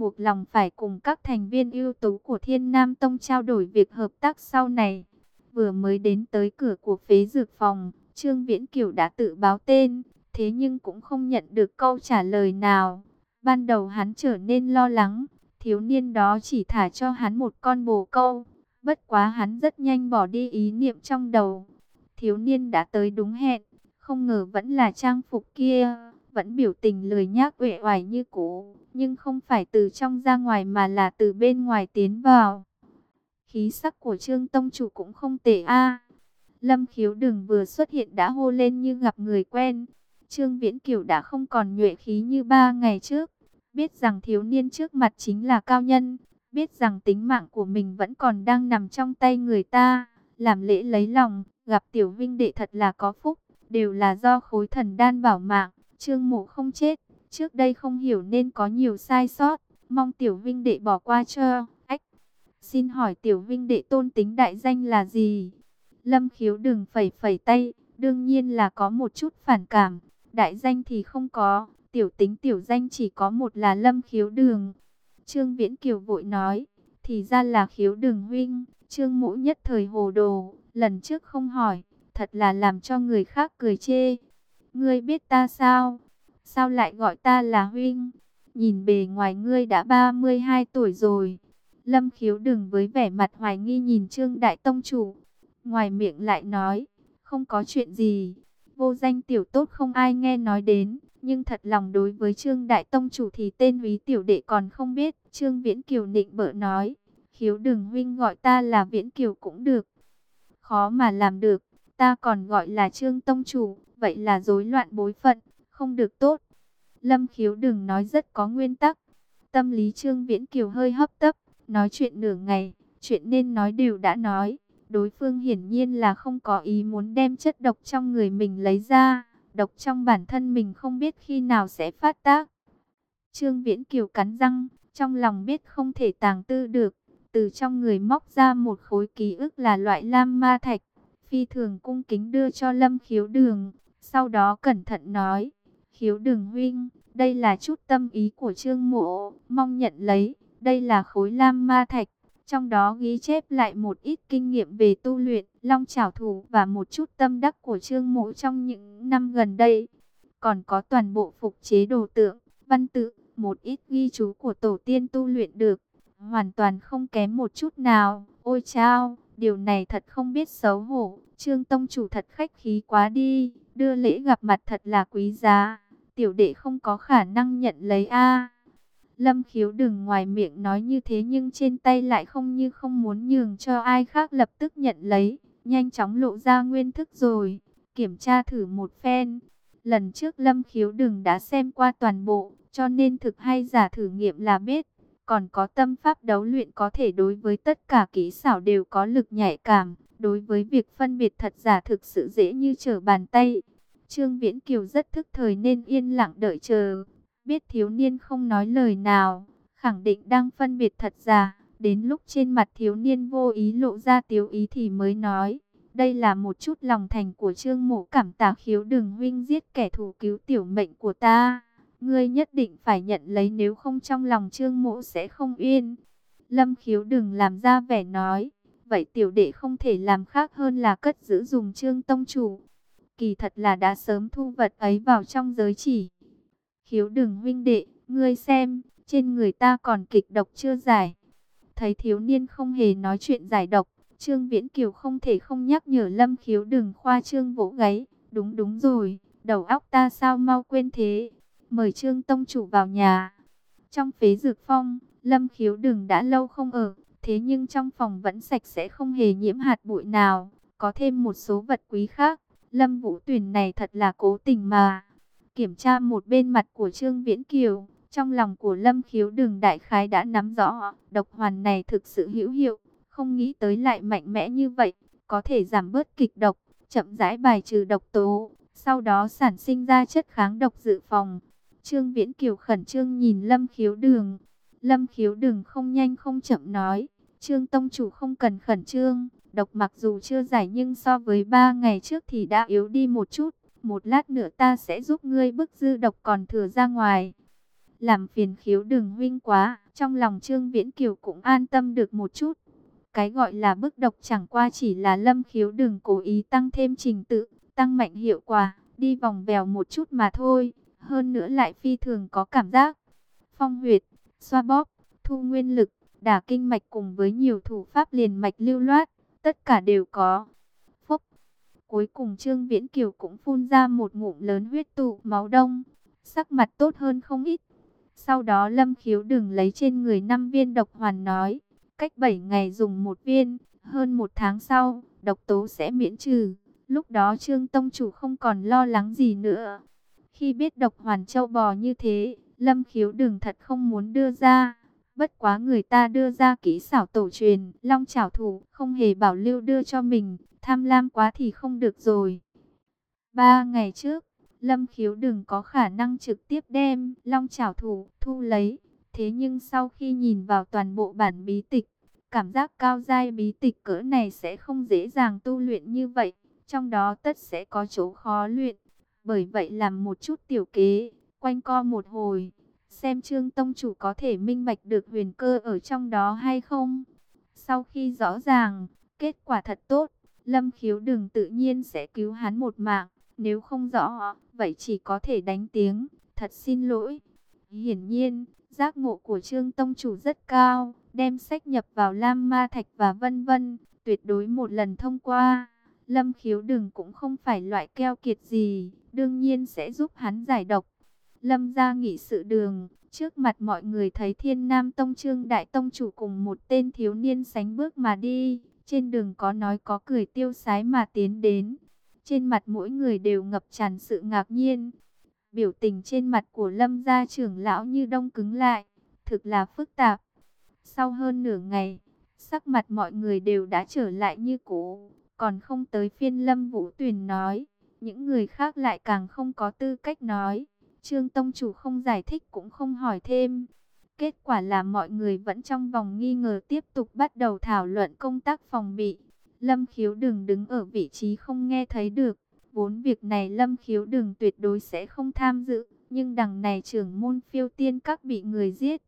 Buộc lòng phải cùng các thành viên ưu tú của Thiên Nam Tông trao đổi việc hợp tác sau này. Vừa mới đến tới cửa của phế dược phòng, Trương Viễn Kiều đã tự báo tên, thế nhưng cũng không nhận được câu trả lời nào. Ban đầu hắn trở nên lo lắng, thiếu niên đó chỉ thả cho hắn một con bồ câu. Bất quá hắn rất nhanh bỏ đi ý niệm trong đầu, Thiếu niên đã tới đúng hẹn, không ngờ vẫn là trang phục kia, vẫn biểu tình lười nhác uể oải như cũ, nhưng không phải từ trong ra ngoài mà là từ bên ngoài tiến vào. Khí sắc của Trương Tông Chủ cũng không tệ a. Lâm khiếu đừng vừa xuất hiện đã hô lên như gặp người quen. Trương Viễn Kiều đã không còn nhuệ khí như ba ngày trước. Biết rằng thiếu niên trước mặt chính là cao nhân. Biết rằng tính mạng của mình vẫn còn đang nằm trong tay người ta. Làm lễ lấy lòng, Gặp tiểu vinh đệ thật là có phúc, đều là do khối thần đan bảo mạng, trương mộ không chết, trước đây không hiểu nên có nhiều sai sót, mong tiểu vinh đệ bỏ qua cho, ách. Xin hỏi tiểu vinh đệ tôn tính đại danh là gì? Lâm khiếu đừng phẩy phẩy tay, đương nhiên là có một chút phản cảm, đại danh thì không có, tiểu tính tiểu danh chỉ có một là lâm khiếu đường. Trương Viễn Kiều vội nói, thì ra là khiếu đường huynh, trương mũ nhất thời hồ đồ, Lần trước không hỏi, thật là làm cho người khác cười chê. Ngươi biết ta sao? Sao lại gọi ta là huynh? Nhìn bề ngoài ngươi đã 32 tuổi rồi. Lâm khiếu đừng với vẻ mặt hoài nghi nhìn Trương Đại Tông Chủ. Ngoài miệng lại nói, không có chuyện gì. Vô danh tiểu tốt không ai nghe nói đến. Nhưng thật lòng đối với Trương Đại Tông Chủ thì tên quý tiểu đệ còn không biết. Trương Viễn Kiều nịnh bợ nói, khiếu đừng huynh gọi ta là Viễn Kiều cũng được khó mà làm được. Ta còn gọi là Trương Tông Chủ, vậy là rối loạn bối phận, không được tốt. Lâm khiếu đừng nói rất có nguyên tắc. Tâm lý Trương Viễn Kiều hơi hấp tấp, nói chuyện nửa ngày, Chuyện nên nói đều đã nói, đối phương hiển nhiên là không có ý muốn đem chất độc trong người mình lấy ra, độc trong bản thân mình không biết khi nào sẽ phát tác. Trương Viễn Kiều cắn răng, trong lòng biết không thể tàng tư được, từ trong người móc ra một khối ký ức là loại lam ma thạch, phi thường cung kính đưa cho Lâm Khiếu Đường, sau đó cẩn thận nói, Khiếu Đường huynh, đây là chút tâm ý của Trương Mộ, mong nhận lấy, đây là khối lam ma thạch, trong đó ghi chép lại một ít kinh nghiệm về tu luyện, long trảo thủ và một chút tâm đắc của Trương Mộ trong những năm gần đây. Còn có toàn bộ phục chế đồ tượng, văn tự, một ít ghi chú của tổ tiên tu luyện được, hoàn toàn không kém một chút nào. Ôi chao, điều này thật không biết xấu hổ, Trương Tông chủ thật khách khí quá đi, đưa lễ gặp mặt thật là quý giá, tiểu đệ không có khả năng nhận lấy a. Lâm khiếu đừng ngoài miệng nói như thế nhưng trên tay lại không như không muốn nhường cho ai khác lập tức nhận lấy, nhanh chóng lộ ra nguyên thức rồi, kiểm tra thử một phen. Lần trước Lâm khiếu đừng đã xem qua toàn bộ, cho nên thực hay giả thử nghiệm là biết. Còn có tâm pháp đấu luyện có thể đối với tất cả kỹ xảo đều có lực nhạy cảm, đối với việc phân biệt thật giả thực sự dễ như trở bàn tay. Trương Viễn Kiều rất thức thời nên yên lặng đợi chờ, biết thiếu niên không nói lời nào, khẳng định đang phân biệt thật giả. Đến lúc trên mặt thiếu niên vô ý lộ ra tiếu ý thì mới nói, đây là một chút lòng thành của trương mộ cảm tạ khiếu đừng huynh giết kẻ thù cứu tiểu mệnh của ta. Ngươi nhất định phải nhận lấy nếu không trong lòng trương mộ sẽ không yên. Lâm khiếu đừng làm ra vẻ nói, vậy tiểu đệ không thể làm khác hơn là cất giữ dùng trương tông chủ. Kỳ thật là đã sớm thu vật ấy vào trong giới chỉ. Khiếu đừng huynh đệ, ngươi xem, trên người ta còn kịch độc chưa giải. Thấy thiếu niên không hề nói chuyện giải độc, Trương Viễn Kiều không thể không nhắc nhở Lâm Khiếu đừng khoa trương vỗ gáy. Đúng đúng rồi, đầu óc ta sao mau quên thế. Mời Trương Tông Chủ vào nhà. Trong phế dược phong, Lâm Khiếu đừng đã lâu không ở, thế nhưng trong phòng vẫn sạch sẽ không hề nhiễm hạt bụi nào. Có thêm một số vật quý khác, Lâm Vũ Tuyền này thật là cố tình mà. Kiểm tra một bên mặt của Trương Viễn Kiều, trong lòng của Lâm Khiếu Đường đại khái đã nắm rõ, độc hoàn này thực sự hữu hiệu, không nghĩ tới lại mạnh mẽ như vậy, có thể giảm bớt kịch độc, chậm rãi bài trừ độc tố, sau đó sản sinh ra chất kháng độc dự phòng. Trương Viễn Kiều khẩn trương nhìn Lâm Khiếu Đường, Lâm Khiếu Đường không nhanh không chậm nói, Trương Tông Chủ không cần khẩn trương, độc mặc dù chưa giải nhưng so với ba ngày trước thì đã yếu đi một chút, một lát nữa ta sẽ giúp ngươi bức dư độc còn thừa ra ngoài. Làm phiền khiếu đường huynh quá, trong lòng Trương Viễn Kiều cũng an tâm được một chút. Cái gọi là bức độc chẳng qua chỉ là lâm khiếu đường cố ý tăng thêm trình tự, tăng mạnh hiệu quả, đi vòng vèo một chút mà thôi. Hơn nữa lại phi thường có cảm giác. Phong huyệt, xoa bóp, thu nguyên lực, đả kinh mạch cùng với nhiều thủ pháp liền mạch lưu loát, tất cả đều có. phúc Cuối cùng Trương Viễn Kiều cũng phun ra một ngụm lớn huyết tụ máu đông, sắc mặt tốt hơn không ít. Sau đó Lâm Khiếu đừng lấy trên người 5 viên độc hoàn nói, cách 7 ngày dùng một viên, hơn một tháng sau, độc tố sẽ miễn trừ. Lúc đó Trương Tông Chủ không còn lo lắng gì nữa. Khi biết độc hoàn châu bò như thế, Lâm Khiếu đừng thật không muốn đưa ra. Bất quá người ta đưa ra kỹ xảo tổ truyền, long trảo thủ, không hề bảo lưu đưa cho mình, tham lam quá thì không được rồi. Ba ngày trước, Lâm Khiếu đừng có khả năng trực tiếp đem long trảo thủ thu lấy. Thế nhưng sau khi nhìn vào toàn bộ bản bí tịch, cảm giác cao giai bí tịch cỡ này sẽ không dễ dàng tu luyện như vậy. Trong đó tất sẽ có chỗ khó luyện. Bởi vậy làm một chút tiểu kế, quanh co một hồi, xem Trương Tông Chủ có thể minh bạch được huyền cơ ở trong đó hay không. Sau khi rõ ràng, kết quả thật tốt, Lâm khiếu đừng tự nhiên sẽ cứu hắn một mạng. Nếu không rõ, vậy chỉ có thể đánh tiếng. Thật xin lỗi. Hiển nhiên, giác ngộ của Trương Tông Chủ rất cao. Đem sách nhập vào Lam Ma Thạch và vân vân. Tuyệt đối một lần thông qua. Lâm khiếu đừng cũng không phải loại keo kiệt gì. Đương nhiên sẽ giúp hắn giải độc. Lâm ra nghị sự đường. Trước mặt mọi người thấy Thiên Nam Tông Trương Đại Tông Chủ cùng một tên thiếu niên sánh bước mà đi. Trên đường có nói có cười tiêu sái mà tiến đến. Trên mặt mỗi người đều ngập tràn sự ngạc nhiên. Biểu tình trên mặt của lâm gia trưởng lão như đông cứng lại. Thực là phức tạp. Sau hơn nửa ngày, Sắc mặt mọi người đều đã trở lại như cũ, còn không tới phiên Lâm Vũ Tuyền nói, những người khác lại càng không có tư cách nói. Trương Tông Chủ không giải thích cũng không hỏi thêm. Kết quả là mọi người vẫn trong vòng nghi ngờ tiếp tục bắt đầu thảo luận công tác phòng bị. Lâm khiếu đừng đứng ở vị trí không nghe thấy được. Vốn việc này Lâm khiếu đừng tuyệt đối sẽ không tham dự. Nhưng đằng này trưởng môn phiêu tiên các bị người giết.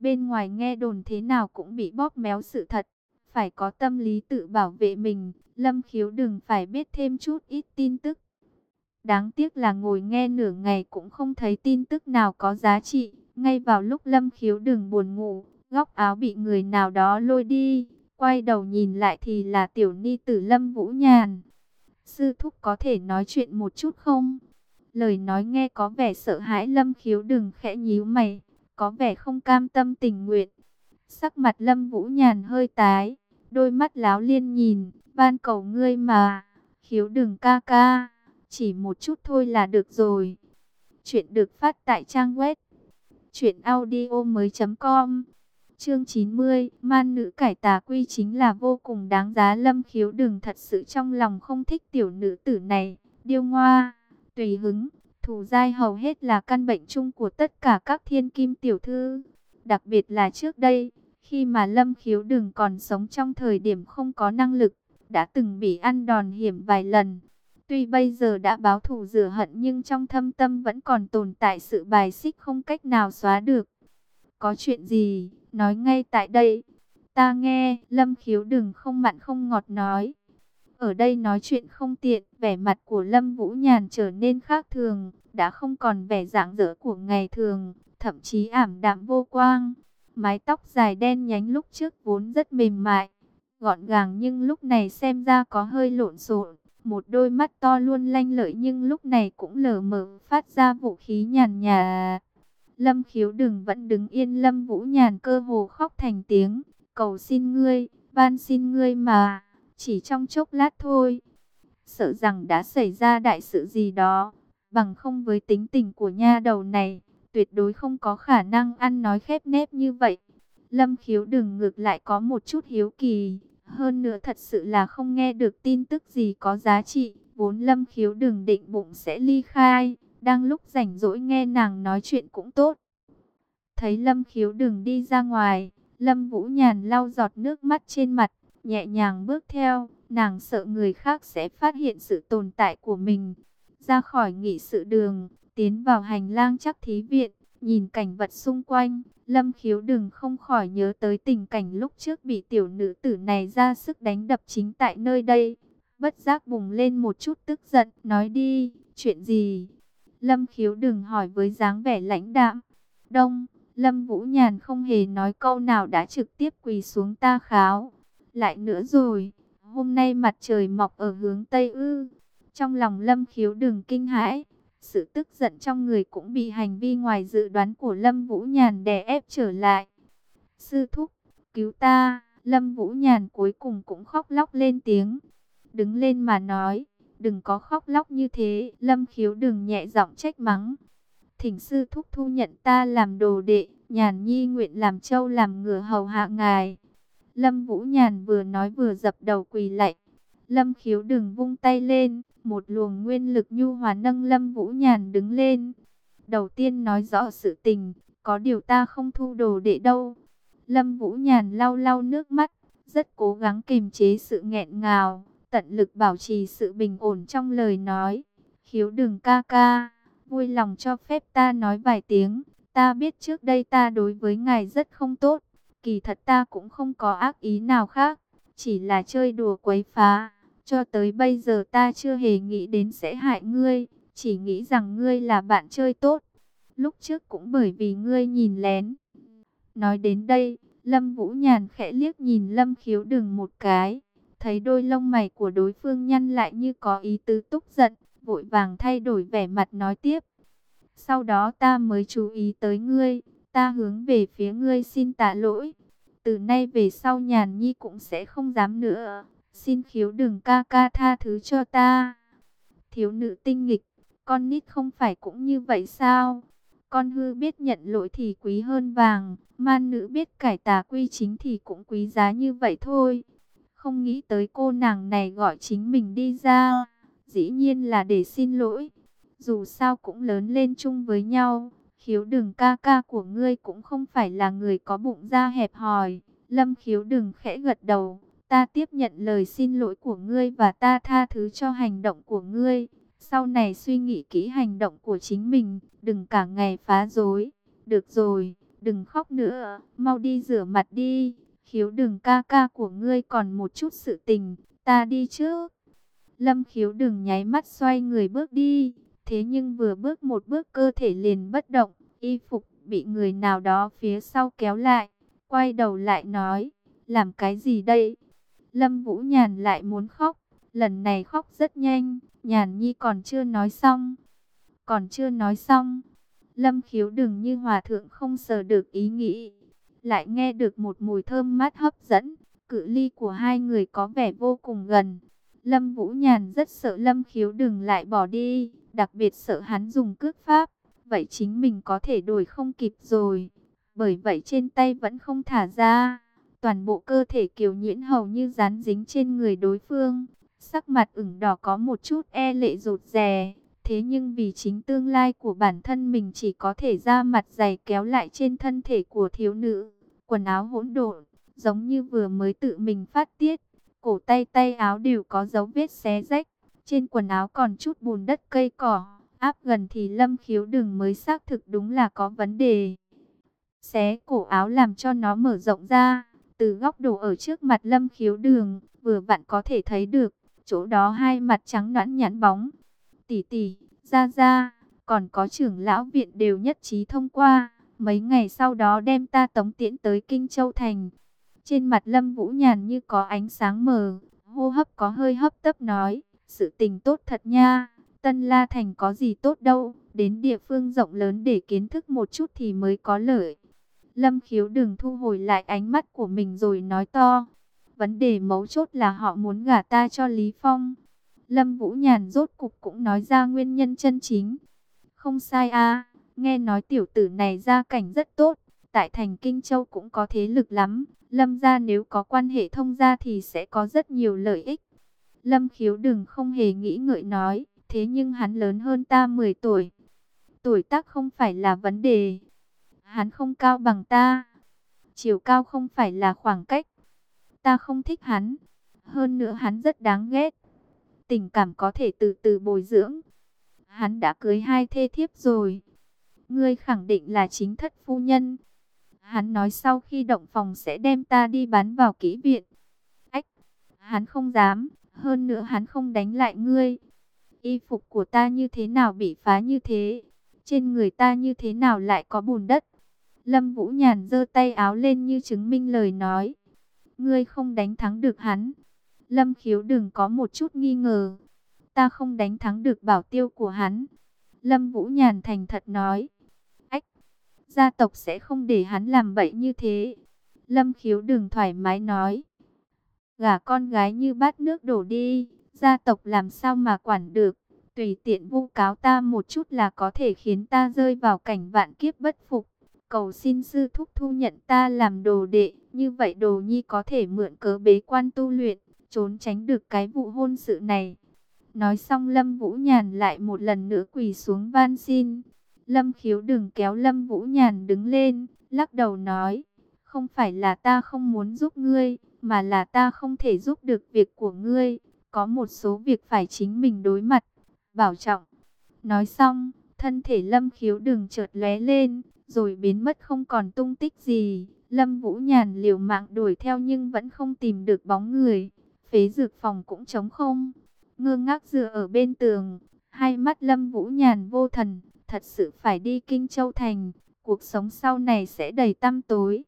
Bên ngoài nghe đồn thế nào cũng bị bóp méo sự thật. Phải có tâm lý tự bảo vệ mình. Lâm khiếu đừng phải biết thêm chút ít tin tức. Đáng tiếc là ngồi nghe nửa ngày cũng không thấy tin tức nào có giá trị. Ngay vào lúc Lâm khiếu đừng buồn ngủ, góc áo bị người nào đó lôi đi. Quay đầu nhìn lại thì là tiểu ni tử Lâm Vũ Nhàn. Sư thúc có thể nói chuyện một chút không? Lời nói nghe có vẻ sợ hãi Lâm khiếu đừng khẽ nhíu mày, có vẻ không cam tâm tình nguyện. Sắc mặt Lâm Vũ Nhàn hơi tái, đôi mắt láo liên nhìn, van cầu ngươi mà, khiếu đừng ca ca, chỉ một chút thôi là được rồi. Chuyện được phát tại trang web chuyện audio mới.com Chương 90, man nữ cải tà quy chính là vô cùng đáng giá lâm khiếu đừng thật sự trong lòng không thích tiểu nữ tử này, điêu ngoa, tùy hứng, thù dai hầu hết là căn bệnh chung của tất cả các thiên kim tiểu thư. Đặc biệt là trước đây, khi mà lâm khiếu đừng còn sống trong thời điểm không có năng lực, đã từng bị ăn đòn hiểm vài lần. Tuy bây giờ đã báo thù rửa hận nhưng trong thâm tâm vẫn còn tồn tại sự bài xích không cách nào xóa được. Có chuyện gì, nói ngay tại đây. Ta nghe, Lâm Khiếu đừng không mặn không ngọt nói. Ở đây nói chuyện không tiện, vẻ mặt của Lâm Vũ Nhàn trở nên khác thường, đã không còn vẻ dạng dỡ của ngày thường, thậm chí ảm đạm vô quang. Mái tóc dài đen nhánh lúc trước vốn rất mềm mại, gọn gàng nhưng lúc này xem ra có hơi lộn xộn. Một đôi mắt to luôn lanh lợi nhưng lúc này cũng lờ mờ phát ra vũ khí nhàn nhà. Lâm khiếu đừng vẫn đứng yên Lâm Vũ Nhàn cơ hồ khóc thành tiếng. Cầu xin ngươi, van xin ngươi mà, chỉ trong chốc lát thôi. Sợ rằng đã xảy ra đại sự gì đó, bằng không với tính tình của nha đầu này, tuyệt đối không có khả năng ăn nói khép nép như vậy. Lâm khiếu đừng ngược lại có một chút hiếu kỳ, hơn nữa thật sự là không nghe được tin tức gì có giá trị, vốn lâm khiếu đừng định bụng sẽ ly khai, đang lúc rảnh rỗi nghe nàng nói chuyện cũng tốt. Thấy lâm khiếu đừng đi ra ngoài, lâm vũ nhàn lau giọt nước mắt trên mặt, nhẹ nhàng bước theo, nàng sợ người khác sẽ phát hiện sự tồn tại của mình. Ra khỏi nghị sự đường, tiến vào hành lang chắc thí viện, nhìn cảnh vật xung quanh, Lâm khiếu đừng không khỏi nhớ tới tình cảnh lúc trước bị tiểu nữ tử này ra sức đánh đập chính tại nơi đây. Bất giác bùng lên một chút tức giận, nói đi, chuyện gì? Lâm khiếu đừng hỏi với dáng vẻ lãnh đạm. Đông, Lâm Vũ Nhàn không hề nói câu nào đã trực tiếp quỳ xuống ta kháo. Lại nữa rồi, hôm nay mặt trời mọc ở hướng Tây ư. Trong lòng Lâm khiếu đừng kinh hãi, sự tức giận trong người cũng bị hành vi ngoài dự đoán của Lâm Vũ Nhàn đè ép trở lại. Sư thúc, cứu ta, Lâm Vũ Nhàn cuối cùng cũng khóc lóc lên tiếng. Đứng lên mà nói, đừng có khóc lóc như thế, Lâm khiếu đừng nhẹ giọng trách mắng. Thỉnh sư thúc thu nhận ta làm đồ đệ, nhàn nhi nguyện làm châu làm ngựa hầu hạ ngài. Lâm Vũ Nhàn vừa nói vừa dập đầu quỳ lạy. Lâm khiếu đừng vung tay lên, một luồng nguyên lực nhu hòa nâng Lâm Vũ Nhàn đứng lên. Đầu tiên nói rõ sự tình, có điều ta không thu đồ đệ đâu. Lâm Vũ Nhàn lau lau nước mắt, rất cố gắng kiềm chế sự nghẹn ngào, tận lực bảo trì sự bình ổn trong lời nói. Khiếu đừng ca ca, vui lòng cho phép ta nói vài tiếng. Ta biết trước đây ta đối với ngài rất không tốt, kỳ thật ta cũng không có ác ý nào khác, chỉ là chơi đùa quấy phá. Cho tới bây giờ ta chưa hề nghĩ đến sẽ hại ngươi, chỉ nghĩ rằng ngươi là bạn chơi tốt. Lúc trước cũng bởi vì ngươi nhìn lén. Nói đến đây, Lâm Vũ Nhàn khẽ liếc nhìn Lâm Khiếu Đừng một cái, thấy đôi lông mày của đối phương nhăn lại như có ý tứ tức giận, vội vàng thay đổi vẻ mặt nói tiếp. Sau đó ta mới chú ý tới ngươi, ta hướng về phía ngươi xin tạ lỗi. Từ nay về sau Nhàn Nhi cũng sẽ không dám nữa. Xin khiếu đừng ca ca tha thứ cho ta. Thiếu nữ tinh nghịch, con nít không phải cũng như vậy sao? con hư biết nhận lỗi thì quý hơn vàng, man nữ biết cải tà quy chính thì cũng quý giá như vậy thôi. Không nghĩ tới cô nàng này gọi chính mình đi ra, dĩ nhiên là để xin lỗi. Dù sao cũng lớn lên chung với nhau, khiếu đừng ca ca của ngươi cũng không phải là người có bụng da hẹp hòi. Lâm khiếu đừng khẽ gật đầu, ta tiếp nhận lời xin lỗi của ngươi và ta tha thứ cho hành động của ngươi. Sau này suy nghĩ kỹ hành động của chính mình, đừng cả ngày phá rối. Được rồi, đừng khóc nữa, mau đi rửa mặt đi. Khiếu đừng ca ca của ngươi còn một chút sự tình, ta đi trước. Lâm khiếu đừng nháy mắt xoay người bước đi. Thế nhưng vừa bước một bước cơ thể liền bất động, y phục bị người nào đó phía sau kéo lại. Quay đầu lại nói, làm cái gì đây? Lâm Vũ Nhàn lại muốn khóc, lần này khóc rất nhanh, Nhàn Nhi còn chưa nói xong. Còn chưa nói xong, Lâm Khiếu đừng như hòa thượng không sờ được ý nghĩ. Lại nghe được một mùi thơm mát hấp dẫn, cự ly của hai người có vẻ vô cùng gần. Lâm Vũ Nhàn rất sợ Lâm Khiếu đừng lại bỏ đi, đặc biệt sợ hắn dùng cước pháp. Vậy chính mình có thể đổi không kịp rồi. Bởi vậy trên tay vẫn không thả ra. Toàn bộ cơ thể Kiều Nhuyễn hầu như dán dính trên người đối phương. Sắc mặt ửng đỏ có một chút e lệ rụt rè. Thế nhưng vì chính tương lai của bản thân mình chỉ có thể ra mặt dày kéo lại trên thân thể của thiếu nữ. Quần áo hỗn độn, giống như vừa mới tự mình phát tiết. Cổ tay tay áo đều có dấu vết xé rách. Trên quần áo còn chút bùn đất cây cỏ. Áp gần thì lâm khiếu đường mới xác thực đúng là có vấn đề. Xé cổ áo làm cho nó mở rộng ra. Từ góc độ ở trước mặt lâm khiếu đường, vừa vặn có thể thấy được, chỗ đó hai mặt trắng nõn nhãn bóng. Tỷ tỷ, ra ra, còn có trưởng lão viện đều nhất trí thông qua. Mấy ngày sau đó đem ta tống tiễn tới Kinh Châu Thành. Trên mặt lâm vũ nhàn như có ánh sáng mờ, hô hấp có hơi hấp tấp nói, sự tình tốt thật nha. Tân La Thành có gì tốt đâu, đến địa phương rộng lớn để kiến thức một chút thì mới có lợi. Lâm khiếu đừng thu hồi lại ánh mắt của mình rồi nói to. Vấn đề mấu chốt là họ muốn gả ta cho Lý Phong. Lâm Vũ Nhàn rốt cục cũng nói ra nguyên nhân chân chính. Không sai a nghe nói tiểu tử này gia cảnh rất tốt. Tại thành Kinh Châu cũng có thế lực lắm. Lâm gia nếu có quan hệ thông gia thì sẽ có rất nhiều lợi ích. Lâm khiếu đừng không hề nghĩ ngợi nói. Thế nhưng hắn lớn hơn ta 10 tuổi. Tuổi tác không phải là vấn đề. Hắn không cao bằng ta. Chiều cao không phải là khoảng cách. Ta không thích hắn. Hơn nữa hắn rất đáng ghét. Tình cảm có thể từ từ bồi dưỡng. Hắn đã cưới hai thê thiếp rồi. Ngươi khẳng định là chính thất phu nhân. Hắn nói sau khi động phòng sẽ đem ta đi bán vào kỹ viện. Ách, hắn không dám. Hơn nữa hắn không đánh lại ngươi. Y phục của ta như thế nào bị phá như thế? Trên người ta như thế nào lại có bùn đất? Lâm Vũ Nhàn giơ tay áo lên như chứng minh lời nói. Ngươi không đánh thắng được hắn. Lâm khiếu đừng có một chút nghi ngờ. Ta không đánh thắng được bảo tiêu của hắn. Lâm Vũ Nhàn thành thật nói. Ách, gia tộc sẽ không để hắn làm bậy như thế. Lâm khiếu đừng thoải mái nói. Gả con gái như bát nước đổ đi gia tộc làm sao mà quản được. Tùy tiện vu cáo ta một chút là có thể khiến ta rơi vào cảnh vạn kiếp bất phục. Cầu xin sư thúc thu nhận ta làm đồ đệ, như vậy đồ nhi có thể mượn cớ bế quan tu luyện, trốn tránh được cái vụ hôn sự này. Nói xong Lâm Vũ Nhàn lại một lần nữa quỳ xuống van xin. Lâm khiếu đừng kéo Lâm Vũ Nhàn đứng lên, lắc đầu nói, không phải là ta không muốn giúp ngươi, mà là ta không thể giúp được việc của ngươi có một số việc phải chính mình đối mặt, bảo trọng. Nói xong, thân thể Lâm Khiếu đừng chợt lóe lên, rồi biến mất không còn tung tích gì. Lâm Vũ Nhàn liều mạng đuổi theo nhưng vẫn không tìm được bóng người. Phế dược phòng cũng trống không. Ngơ ngác dựa ở bên tường, hai mắt Lâm Vũ Nhàn vô thần, thật sự phải đi Kinh Châu Thành, cuộc sống sau này sẽ đầy tăm tối.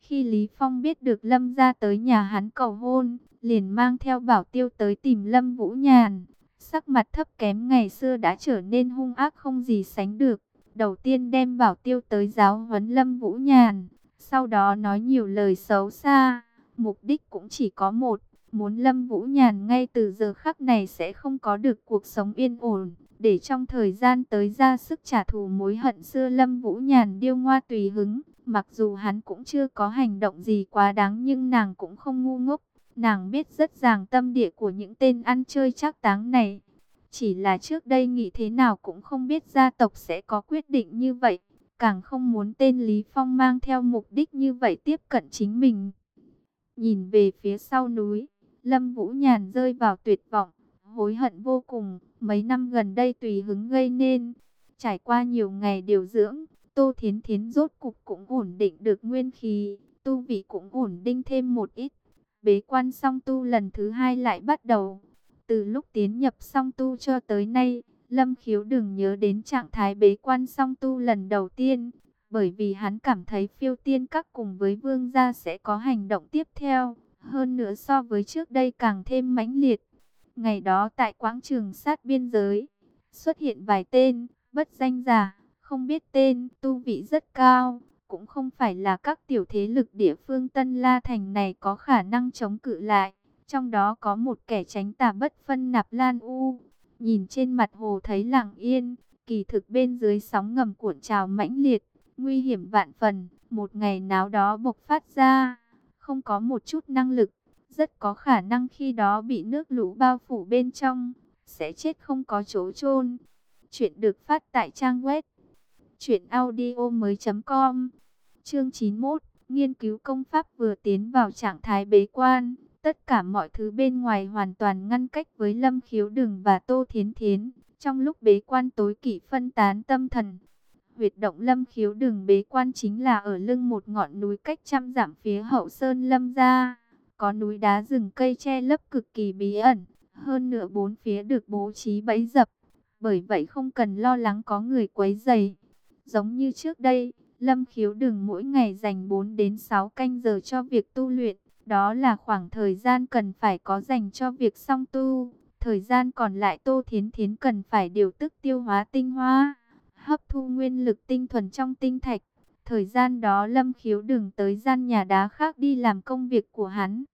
Khi Lý Phong biết được Lâm ra tới nhà hắn cầu hôn, liền mang theo bảo tiêu tới tìm Lâm Vũ Nhàn. Sắc mặt thấp kém ngày xưa đã trở nên hung ác không gì sánh được. Đầu tiên đem bảo tiêu tới giáo huấn Lâm Vũ Nhàn, sau đó nói nhiều lời xấu xa. Mục đích cũng chỉ có một, muốn Lâm Vũ Nhàn ngay từ giờ khắc này sẽ không có được cuộc sống yên ổn, để trong thời gian tới ra sức trả thù mối hận xưa Lâm Vũ Nhàn điêu ngoa tùy hứng. Mặc dù hắn cũng chưa có hành động gì quá đáng nhưng nàng cũng không ngu ngốc. Nàng biết rất ràng tâm địa của những tên ăn chơi chắc táng này. Chỉ là trước đây nghĩ thế nào cũng không biết gia tộc sẽ có quyết định như vậy. Càng không muốn tên Lý Phong mang theo mục đích như vậy tiếp cận chính mình. Nhìn về phía sau núi, Lâm Vũ Nhàn rơi vào tuyệt vọng, hối hận vô cùng. Mấy năm gần đây tùy hứng gây nên, trải qua nhiều ngày điều dưỡng, Tô Thiến Thiến rốt cục cũng ổn định được nguyên khí, tu vị cũng ổn định thêm một ít. Bế quan xong tu lần thứ hai lại bắt đầu. Từ lúc tiến nhập song tu cho tới nay, Lâm Khiếu đừng nhớ đến trạng thái bế quan song tu lần đầu tiên, bởi vì hắn cảm thấy phiêu tiên các cùng với vương gia sẽ có hành động tiếp theo, hơn nữa so với trước đây càng thêm mãnh liệt. Ngày đó tại quảng trường sát biên giới, xuất hiện vài tên, bất danh giả, không biết tên, tu vị rất cao, cũng không phải là các tiểu thế lực địa phương Tân La Thành này có khả năng chống cự lại. Trong đó có một kẻ tránh tà bất phân nạp lan u, nhìn trên mặt hồ thấy lặng yên, kỳ thực bên dưới sóng ngầm cuộn trào mãnh liệt, nguy hiểm vạn phần, một ngày nào đó bộc phát ra, không có một chút năng lực, rất có khả năng khi đó bị nước lũ bao phủ bên trong, sẽ chết không có chỗ chôn. Chuyện được phát tại trang web truyệnaudiomoi.com. Chương 91, nghiên cứu công pháp vừa tiến vào trạng thái bế quan, tất cả mọi thứ bên ngoài hoàn toàn ngăn cách với Lâm Khiếu Đừng và Tô Thiến Thiến. Trong lúc bế quan tối kỵ phân tán tâm thần, huyệt động Lâm Khiếu Đừng bế quan chính là ở lưng một ngọn núi cách trăm dặm phía hậu sơn Lâm gia có núi đá rừng cây che lấp cực kỳ bí ẩn, hơn nữa bốn phía được bố trí bẫy dập, bởi vậy không cần lo lắng có người quấy dày. Giống như trước đây, Lâm Khiếu đừng mỗi ngày dành 4 đến 6 canh giờ cho việc tu luyện, đó là khoảng thời gian cần phải có dành cho việc song tu. Thời gian còn lại Tô Thiến Thiến cần phải điều tức tiêu hóa tinh hoa, hấp thu nguyên lực tinh thuần trong tinh thạch. Thời gian đó Lâm Khiếu đừng tới gian nhà đá khác đi làm công việc của hắn.